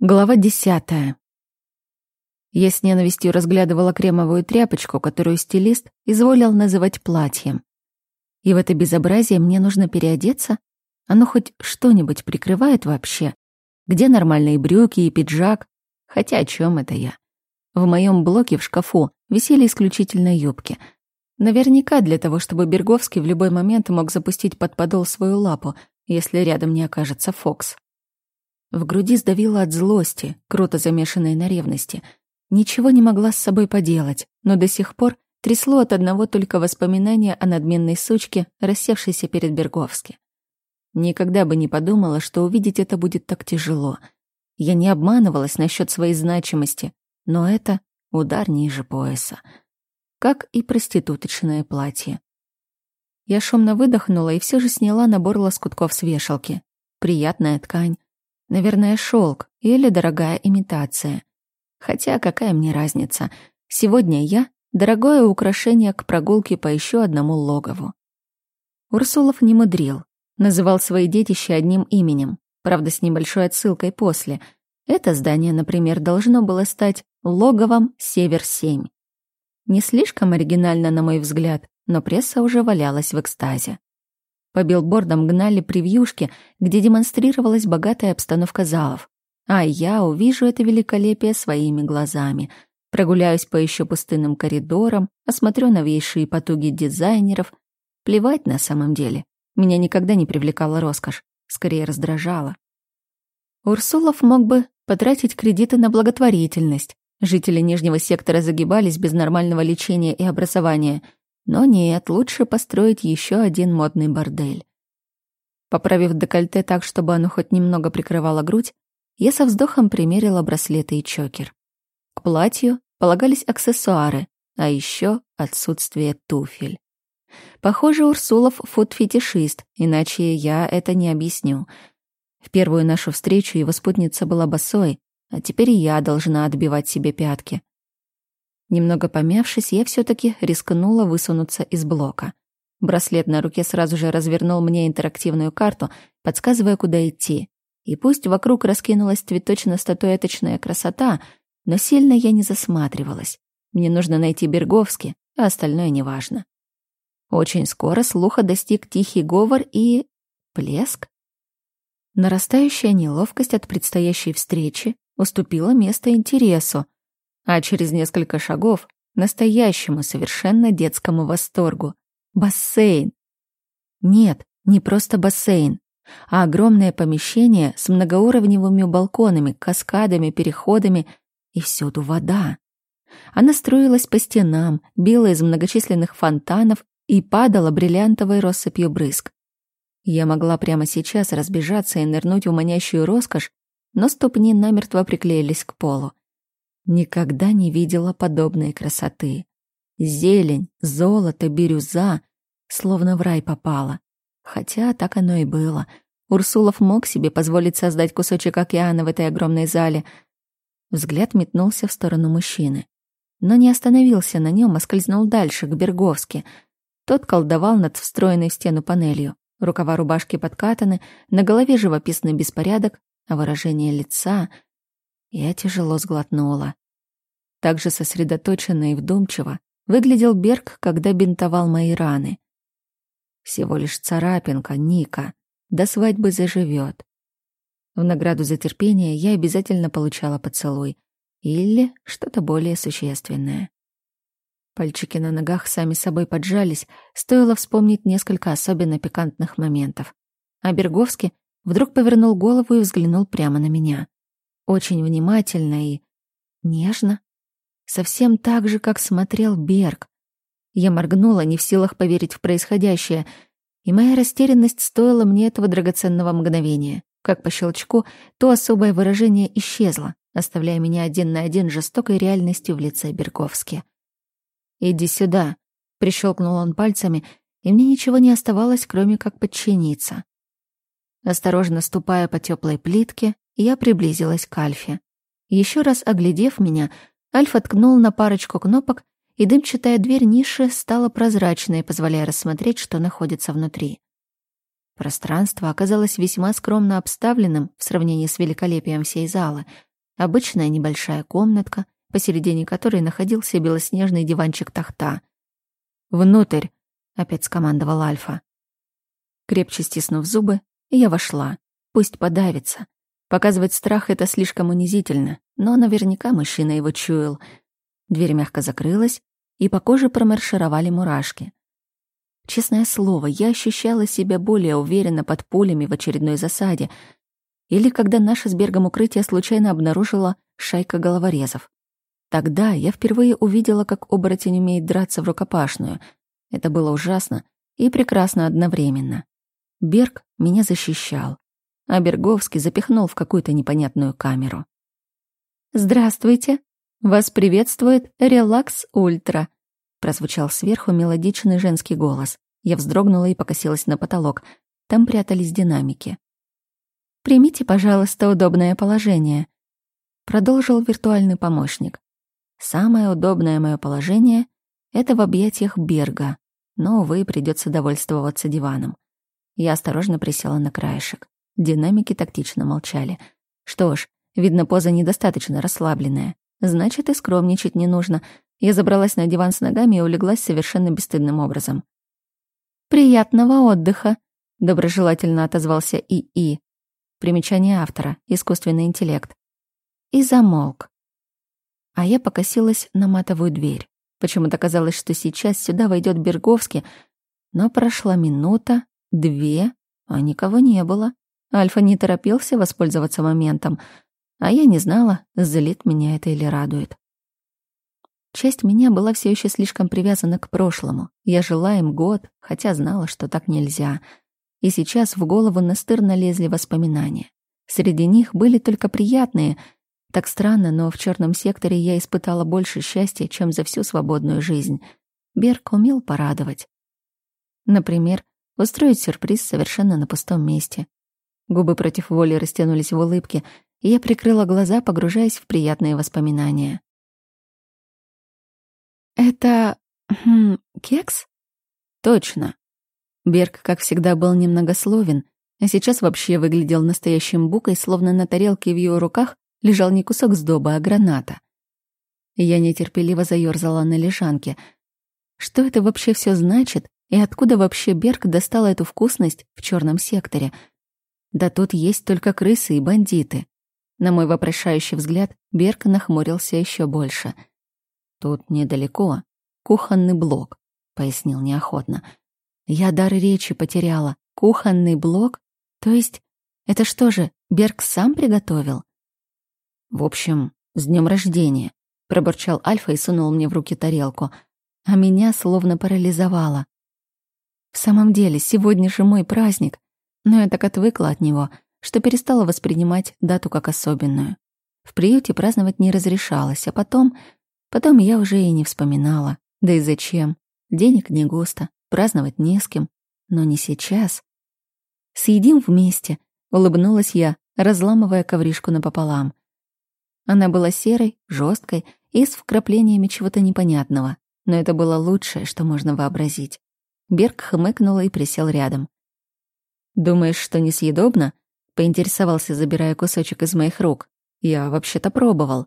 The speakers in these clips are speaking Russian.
Глава десятая. Я с ненавистью разглядывала кремовую тряпочку, которую стилист изволил называть платьем. И в это безобразие мне нужно переодеться? Оно хоть что-нибудь прикрывает вообще? Где нормальные брюки и пиджак? Хотя о чем это я? В моем блоке в шкафу висели исключительно юбки. Наверняка для того, чтобы Берговский в любой момент мог запустить под подол свою лапу, если рядом не окажется Фокс. В груди сдавило от злости, круто замешанной на ревности. Ничего не могла с собой поделать, но до сих пор трясло от одного только воспоминания о надменной сучке, рассевшейся перед Берговски. Никогда бы не подумала, что увидеть это будет так тяжело. Я не обманывалась насчет своей значимости, но это удар ниже пояса. Как и проституточное платье. Я шумно выдохнула и все же сняла набор лоскутков с вешалки. Приятная ткань, Наверное, шелк или дорогая имитация. Хотя какая мне разница? Сегодня я — дорогое украшение к прогулке по еще одному логову. Урсулов не мудрил. Называл свои детища одним именем, правда, с небольшой отсылкой после. Это здание, например, должно было стать логовом «Север-7». Не слишком оригинально, на мой взгляд, но пресса уже валялась в экстазе. По билбордам гнали превьюшки, где демонстрировалась богатая обстановка залов. А я увижу это великолепие своими глазами. Прогуляюсь по еще пустынным коридорам, осмотрю новейшие потуги дизайнеров. Плевать на самом деле. Меня никогда не привлекала роскошь, скорее раздражала. Урсулов мог бы потратить кредиты на благотворительность. Жители Нижнего сектора загибались без нормального лечения и образования — но нет, лучше построить еще один модный бордель. Поправив декольте так, чтобы оно хоть немного прикрывало грудь, я со вздохом примерила браслеты и чокер. К платью полагались аксессуары, а еще отсутствие туфель. Похоже, Урсулов фуд-фетишист, иначе я это не объясню. В первую нашу встречу его спутница была босой, а теперь я должна отбивать себе пятки. Немного помявшись, я все таки рискнула высунуться из блока. Браслет на руке сразу же развернул мне интерактивную карту, подсказывая, куда идти. И пусть вокруг раскинулась цветочно-статуэточная красота, но сильно я не засматривалась. Мне нужно найти Берговски, а остальное неважно. Очень скоро слуха достиг тихий говор и... плеск. Нарастающая неловкость от предстоящей встречи уступила место интересу — а через несколько шагов — настоящему совершенно детскому восторгу. Бассейн. Нет, не просто бассейн, а огромное помещение с многоуровневыми балконами, каскадами, переходами и всюду вода. Она струилась по стенам, била из многочисленных фонтанов и падала бриллиантовой россыпью брызг. Я могла прямо сейчас разбежаться и нырнуть в манящую роскошь, но ступни намертво приклеились к полу. Никогда не видела подобной красоты. Зелень, золото, бирюза, словно в рай попала. Хотя так оно и было. Урсулов мог себе позволить создать кусочек океана в этой огромной зале. Взгляд метнулся в сторону мужчины. Но не остановился на нем, а скользнул дальше, к Берговски. Тот колдовал над встроенной в стену панелью. Рукава рубашки подкатаны, на голове живописный беспорядок, а выражение лица... Я тяжело сглотнула. Так же сосредоточенно и вдумчиво выглядел Берг, когда бинтовал мои раны. Всего лишь царапинка, Ника. До свадьбы заживет. В награду за терпение я обязательно получала поцелуй. Или что-то более существенное. Пальчики на ногах сами собой поджались, стоило вспомнить несколько особенно пикантных моментов. А Берговский вдруг повернул голову и взглянул прямо на меня. Очень внимательно и нежно совсем так же, как смотрел Берг. Я моргнула, не в силах поверить в происходящее, и моя растерянность стоила мне этого драгоценного мгновения. Как по щелчку, то особое выражение исчезло, оставляя меня один на один жестокой реальностью в лице Берговски. «Иди сюда», — прищелкнул он пальцами, и мне ничего не оставалось, кроме как подчиниться. Осторожно ступая по теплой плитке, я приблизилась к Альфе. Еще раз оглядев меня, Альфа ткнул на парочку кнопок, и дымчатая дверь ниши стала прозрачной, позволяя рассмотреть, что находится внутри. Пространство оказалось весьма скромно обставленным в сравнении с великолепием всей залы. Обычная небольшая комнатка, посередине которой находился белоснежный диванчик тахта. «Внутрь!» — опять скомандовал Альфа. Крепче стиснув зубы, я вошла. Пусть подавится. Показывать страх — это слишком унизительно, но наверняка мужчина его чуял. Дверь мягко закрылась, и по коже промаршировали мурашки. Честное слово, я ощущала себя более уверенно под пулями в очередной засаде или когда наше с Бергом укрытие случайно обнаружила шайка головорезов. Тогда я впервые увидела, как оборотень умеет драться в рукопашную. Это было ужасно и прекрасно одновременно. Берг меня защищал, а Берговский запихнул в какую-то непонятную камеру. «Здравствуйте! Вас приветствует Релакс Ультра!» Прозвучал сверху мелодичный женский голос. Я вздрогнула и покосилась на потолок. Там прятались динамики. «Примите, пожалуйста, удобное положение», — продолжил виртуальный помощник. «Самое удобное мое положение — это в объятиях Берга, но, увы, придется довольствоваться диваном. Я осторожно присела на краешек. Динамики тактично молчали. Что ж, видно, поза недостаточно расслабленная. Значит, и скромничать не нужно. Я забралась на диван с ногами и улеглась совершенно бесстыдным образом. «Приятного отдыха!» — доброжелательно отозвался ИИ. Примечание автора. Искусственный интеллект. И замолк. А я покосилась на матовую дверь. Почему-то казалось, что сейчас сюда войдет Берговский, но прошла минута, две, а никого не было. Альфа не торопился воспользоваться моментом, а я не знала, злит меня это или радует. Часть меня была все еще слишком привязана к прошлому. Я жила им год, хотя знала, что так нельзя. И сейчас в голову настырно лезли воспоминания. Среди них были только приятные. Так странно, но в черном секторе я испытала больше счастья, чем за всю свободную жизнь. Берг умел порадовать. Например, устроить сюрприз совершенно на пустом месте. Губы против воли растянулись в улыбке, и я прикрыла глаза, погружаясь в приятные воспоминания. «Это... Хм, кекс?» «Точно». Берг, как всегда, был немногословен, а сейчас вообще выглядел настоящим букой, словно на тарелке в его руках лежал не кусок сдоба, а граната. Я нетерпеливо заёрзала на лежанке. Что это вообще все значит, и откуда вообще Берг достал эту вкусность в черном секторе — да тут есть только крысы и бандиты. На мой вопрошающий взгляд Берг нахмурился еще больше. Тут недалеко. Кухонный блок, пояснил неохотно. Я дар речи потеряла. Кухонный блок? То есть, это что же, Берг сам приготовил? В общем, с днем рождения, пробурчал Альфа и сунул мне в руки тарелку, а меня словно парализовало. В самом деле, сегодня же мой праздник, но я так отвыкла от него, что перестала воспринимать дату как особенную. В приюте праздновать не разрешалось, а потом... Потом я уже и не вспоминала. Да и зачем? Денег не густо, праздновать не с кем. Но не сейчас. «Съедим вместе», — улыбнулась я, разламывая ковришку напополам. Она была серой, жесткой и с вкраплениями чего-то непонятного, но это было лучшее, что можно вообразить. Берг хмыкнула и присел рядом. «Думаешь, что несъедобно?» — поинтересовался, забирая кусочек из моих рук. «Я вообще-то пробовал».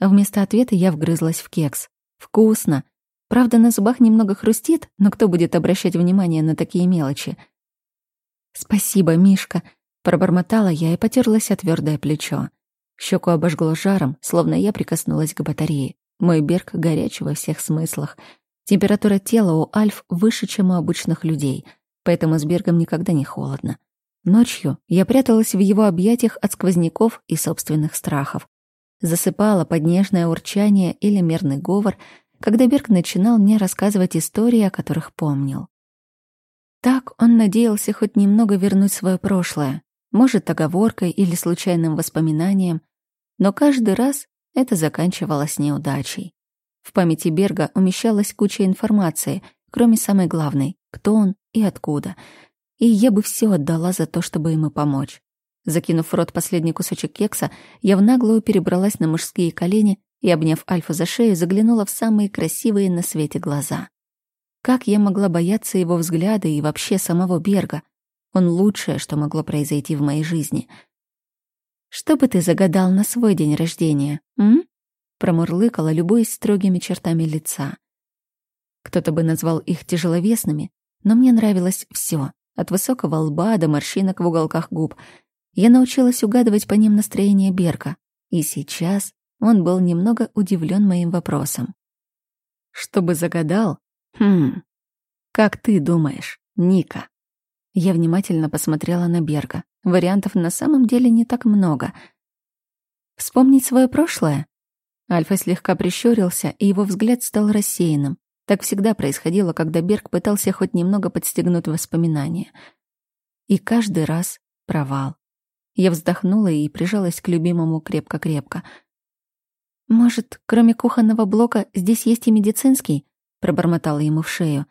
Вместо ответа я вгрызлась в кекс. «Вкусно!» Правда, на зубах немного хрустит, но кто будет обращать внимание на такие мелочи? «Спасибо, Мишка», — пробормотала я и потерлась о твёрдое плечо. Щеку обожгло жаром, словно я прикоснулась к батарее. Мой берг горячий во всех смыслах. Температура тела у Альф выше, чем у обычных людей — поэтому с Бергом никогда не холодно. Ночью я пряталась в его объятиях от сквозняков и собственных страхов. Засыпала под нежное урчание или мерный говор, когда Берг начинал мне рассказывать истории, о которых помнил. Так он надеялся хоть немного вернуть свое прошлое, может, оговоркой или случайным воспоминанием, но каждый раз это заканчивалось неудачей. В памяти Берга умещалась куча информации, кроме самой главной — кто он и откуда. И я бы все отдала за то, чтобы ему помочь. Закинув в рот последний кусочек кекса, я в наглую перебралась на мужские колени и, обняв Альфу за шею, заглянула в самые красивые на свете глаза. Как я могла бояться его взгляда и вообще самого Берга? Он лучшее, что могло произойти в моей жизни. Что бы ты загадал на свой день рождения, м? Промурлыкала, любуясь строгими чертами лица. Кто-то бы назвал их тяжеловесными, но мне нравилось все, от высокого лба до морщинок в уголках губ. Я научилась угадывать по ним настроение Берка, и сейчас он был немного удивлен моим вопросом. «Что бы загадал? Хм, как ты думаешь, Ника?» Я внимательно посмотрела на Берга. Вариантов на самом деле не так много. Вспомнить свое прошлое? Альфа слегка прищурился, и его взгляд стал рассеянным. Так всегда происходило, когда Берг пытался хоть немного подстегнуть воспоминания. И каждый раз провал. Я вздохнула и прижалась к любимому крепко-крепко. «Может, кроме кухонного блока, здесь есть и медицинский?» пробормотала ему в шею.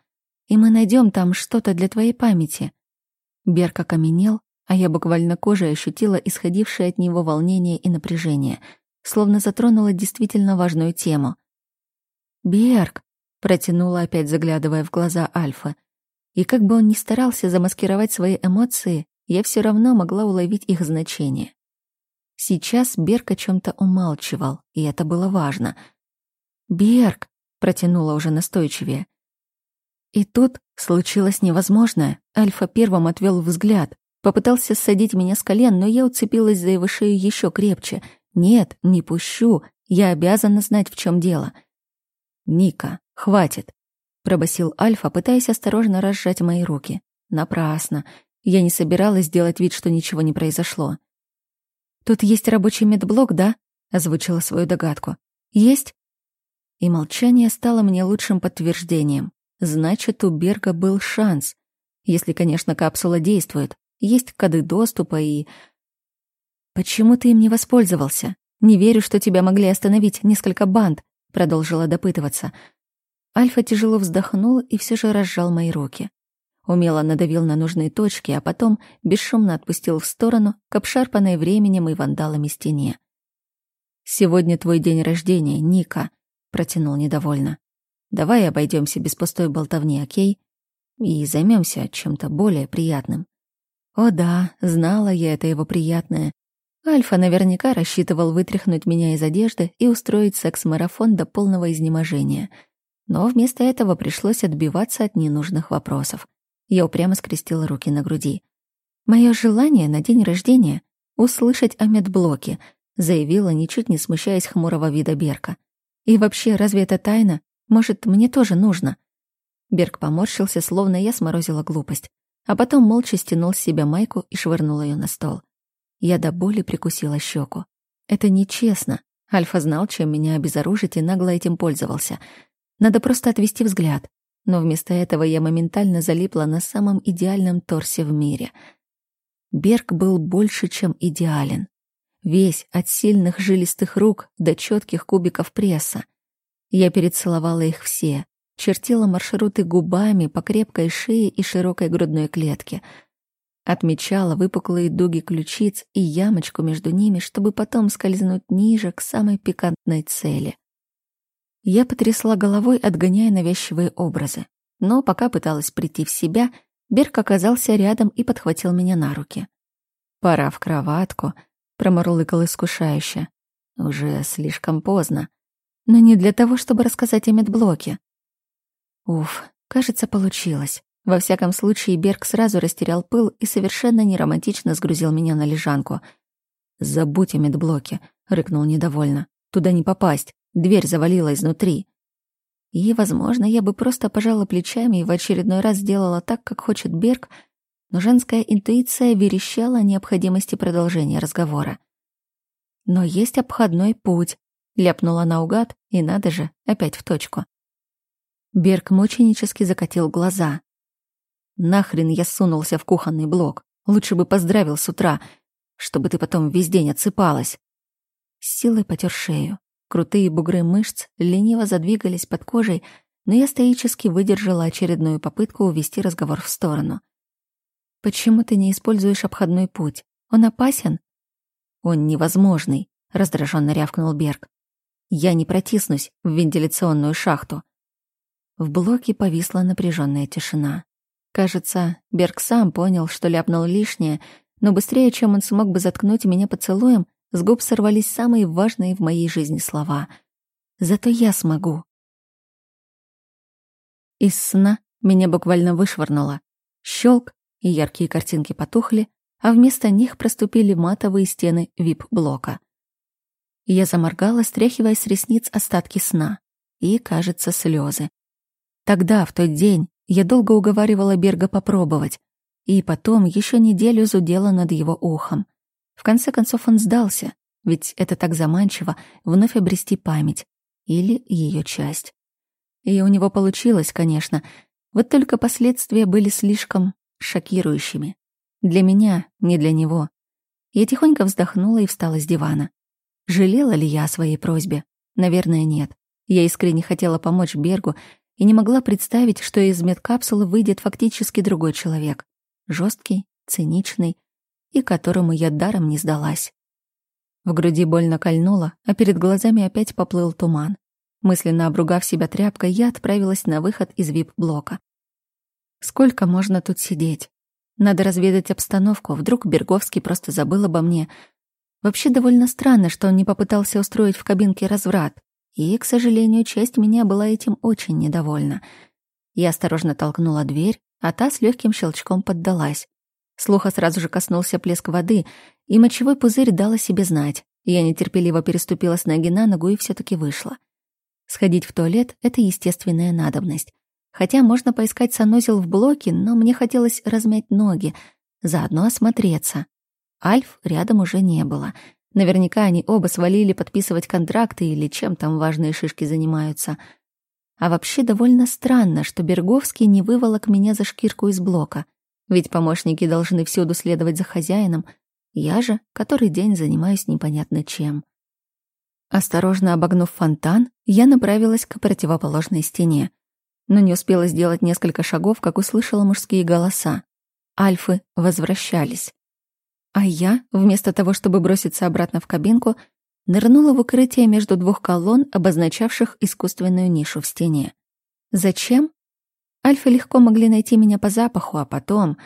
«И мы найдем там что-то для твоей памяти». Берг окаменел, а я буквально кожей ощутила исходившее от него волнение и напряжение, словно затронула действительно важную тему. «Берг!» — протянула опять, заглядывая в глаза Альфа. И как бы он ни старался замаскировать свои эмоции, я все равно могла уловить их значение. Сейчас Берг о чем то умалчивал, и это было важно. «Берг!» — протянула уже настойчивее. И тут случилось невозможное. Альфа первым отвел взгляд, попытался ссадить меня с колен, но я уцепилась за его шею еще крепче. «Нет, не пущу. Я обязана знать, в чем дело». «Ника, хватит», — пробасил Альфа, пытаясь осторожно разжать мои руки. Напрасно. Я не собиралась делать вид, что ничего не произошло. «Тут есть рабочий медблок, да?» — озвучила свою догадку. «Есть?» И молчание стало мне лучшим подтверждением. Значит, у Берга был шанс. Если, конечно, капсула действует. Есть коды доступа и... «Почему ты им не воспользовался? Не верю, что тебя могли остановить несколько банд», — продолжила допытываться. Альфа тяжело вздохнул и все же разжал мои руки. Умело надавил на нужные точки, а потом бесшумно отпустил в сторону к обшарпанной временем и вандалами стене. «Сегодня твой день рождения, Ника», — протянул недовольно. Давай обойдемся без пустой болтовни, окей? И займемся чем-то более приятным. О да, знала я это его приятное. Альфа наверняка рассчитывал вытряхнуть меня из одежды и устроить секс-марафон до полного изнеможения. Но вместо этого пришлось отбиваться от ненужных вопросов. Я упрямо скрестила руки на груди. «Мое желание на день рождения — услышать о медблоке», заявила, ничуть не смущаясь хмурого вида Берка. «И вообще, разве это тайна? Может, мне тоже нужно?» Берг поморщился, словно я сморозила глупость, а потом молча стянул с себя майку и швырнул ее на стол. Я до боли прикусила щеку. Это нечестно. Альфа знал, чем меня обезоружить, и нагло этим пользовался. Надо просто отвести взгляд. Но вместо этого я моментально залипла на самом идеальном торсе в мире. Берг был больше, чем идеален. Весь от сильных жилистых рук до четких кубиков пресса — я перецеловала их все, чертила маршруты губами по крепкой шее и широкой грудной клетке. Отмечала выпуклые дуги ключиц и ямочку между ними, чтобы потом скользнуть ниже к самой пикантной цели. Я потрясла головой, отгоняя навязчивые образы. Но пока пыталась прийти в себя, Берг оказался рядом и подхватил меня на руки. «Пора в кроватку», — промурлыкал искушающе. «Уже слишком поздно но не для того, чтобы рассказать о медблоке. Уф, кажется, получилось. Во всяком случае, Берг сразу растерял пыл и совершенно неромантично сгрузил меня на лежанку. «Забудь о медблоке», — рыкнул недовольно. «Туда не попасть. Дверь завалила изнутри». И, возможно, я бы просто пожала плечами и в очередной раз сделала так, как хочет Берг, но женская интуиция верещала о необходимости продолжения разговора. Но есть обходной путь, Ляпнула наугад, и надо же, опять в точку. Берг мученически закатил глаза. Нахрен я сунулся в кухонный блок. Лучше бы поздравил с утра, чтобы ты потом весь день отсыпалась. С силой потер шею. Крутые бугры мышц лениво задвигались под кожей, но я стоически выдержала очередную попытку увести разговор в сторону. «Почему ты не используешь обходной путь? Он опасен?» «Он невозможный», — раздраженно рявкнул Берг. Я не протиснусь в вентиляционную шахту. В блоке повисла напряженная тишина. Кажется, Берг сам понял, что ляпнул лишнее, но быстрее, чем он смог бы заткнуть меня поцелуем, с губ сорвались самые важные в моей жизни слова. «Зато я смогу». Из сна меня буквально вышвырнуло. Щелк, и яркие картинки потухли, а вместо них проступили матовые стены вип-блока. Я заморгала, стряхивая с ресниц остатки сна. И, кажется, слезы. Тогда, в тот день, я долго уговаривала Берга попробовать, и потом еще неделю зудела над его ухом. В конце концов он сдался, ведь это так заманчиво вновь обрести память или ее часть. И у него получилось, конечно, вот только последствия были слишком шокирующими. Для меня, не для него. Я тихонько вздохнула и встала с дивана. Жалела ли я о своей просьбе? Наверное, нет. Я искренне хотела помочь Бергу и не могла представить, что из медкапсулы выйдет фактически другой человек. жесткий, циничный и которому я даром не сдалась. В груди больно кольнуло, а перед глазами опять поплыл туман. Мысленно обругав себя тряпкой, я отправилась на выход из вип-блока. Сколько можно тут сидеть? Надо разведать обстановку, вдруг Берговский просто забыл обо мне. Вообще довольно странно, что он не попытался устроить в кабинке разврат. И, к сожалению, часть меня была этим очень недовольна. Я осторожно толкнула дверь, а та с легким щелчком поддалась. Слуха сразу же коснулся плеск воды, и мочевой пузырь дал о себе знать. Я нетерпеливо переступила с ноги на ногу и все таки вышла. Сходить в туалет — это естественная надобность. Хотя можно поискать санузел в блоке, но мне хотелось размять ноги, заодно осмотреться. Альф рядом уже не было. Наверняка они оба свалили подписывать контракты или чем там важные шишки занимаются. А вообще довольно странно, что Берговский не выволок меня за шкирку из блока. Ведь помощники должны всюду следовать за хозяином. Я же который день занимаюсь непонятно чем. Осторожно обогнув фонтан, я направилась к противоположной стене но не успела сделать несколько шагов, как услышала мужские голоса. Альфы возвращались. А я, вместо того, чтобы броситься обратно в кабинку, нырнула в укрытие между двух колонн, обозначавших искусственную нишу в стене. Зачем? Альфы легко могли найти меня по запаху, а потом...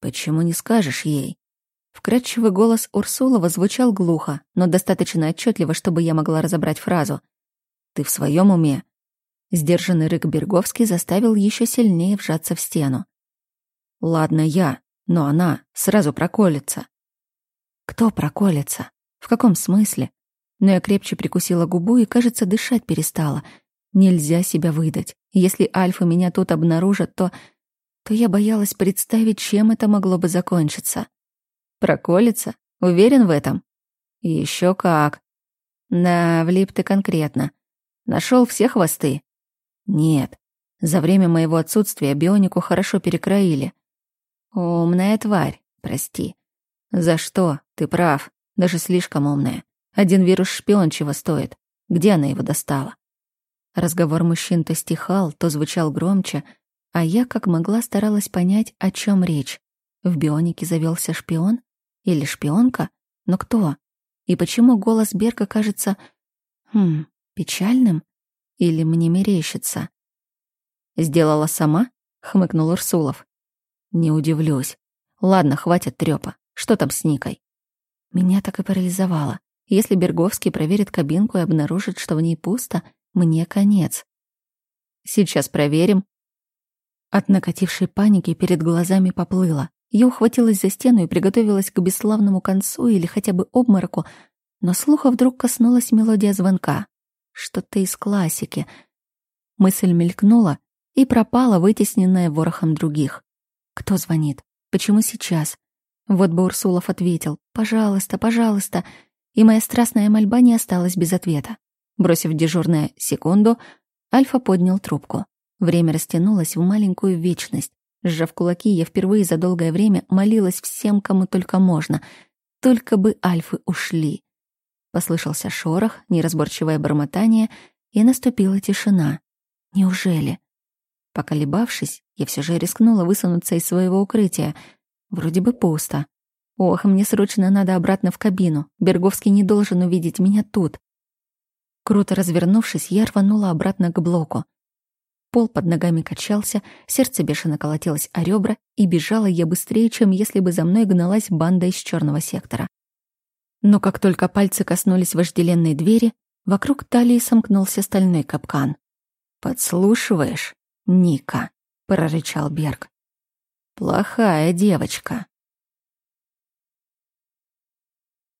«Почему не скажешь ей?» Вкрадчивый голос Урсулова звучал глухо, но достаточно отчетливо, чтобы я могла разобрать фразу. «Ты в своем уме? Сдержанный рык Берговский заставил еще сильнее вжаться в стену. «Ладно, я, но она сразу проколется». «Кто проколется? В каком смысле?» Но я крепче прикусила губу и, кажется, дышать перестала. Нельзя себя выдать. Если Альфа меня тут обнаружат, то... То я боялась представить, чем это могло бы закончиться. Проколется? Уверен в этом? Еще как. Да, влип ты конкретно. Нашел все хвосты. Нет. За время моего отсутствия бионику хорошо перекроили. Умная тварь, прости. За что? Ты прав. Даже слишком умная. Один вирус-шпион чего стоит. Где она его достала? Разговор мужчин то стихал, то звучал громче, а я как могла старалась понять, о чем речь. В бионике завелся шпион? Или шпионка? Но кто? И почему голос Берка кажется... Хм, печальным? Или мне мерещится? Сделала сама? Хмыкнул Урсулов. Не удивлюсь. Ладно, хватит трёпа. Что там с Никой? Меня так и парализовало. Если Берговский проверит кабинку и обнаружит, что в ней пусто, мне конец. Сейчас проверим. От накатившей паники перед глазами поплыло. Я ухватилась за стену и приготовилась к бесславному концу или хотя бы обмороку, но слуха вдруг коснулась мелодия звонка. Что-то из классики. Мысль мелькнула и пропала, вытесненная ворохом других. Кто звонит? Почему сейчас? Вот бы Урсулов ответил «Пожалуйста, пожалуйста», и моя страстная мольба не осталась без ответа. Бросив дежурное секунду, Альфа поднял трубку. Время растянулось в маленькую вечность. Сжав кулаки, я впервые за долгое время молилась всем, кому только можно. Только бы Альфы ушли. Послышался шорох, неразборчивое бормотание, и наступила тишина. Неужели? Поколебавшись, я все же рискнула высунуться из своего укрытия. Вроде бы пусто. Ох, мне срочно надо обратно в кабину. Берговский не должен увидеть меня тут. Круто развернувшись, я рванула обратно к блоку. Пол под ногами качался, сердце бешено колотилось о ребра, и бежала я быстрее, чем если бы за мной гналась банда из черного сектора. Но как только пальцы коснулись вожделенной двери, вокруг талии сомкнулся стальной капкан. «Подслушиваешь, Ника?» — прорычал Берг. «Плохая девочка.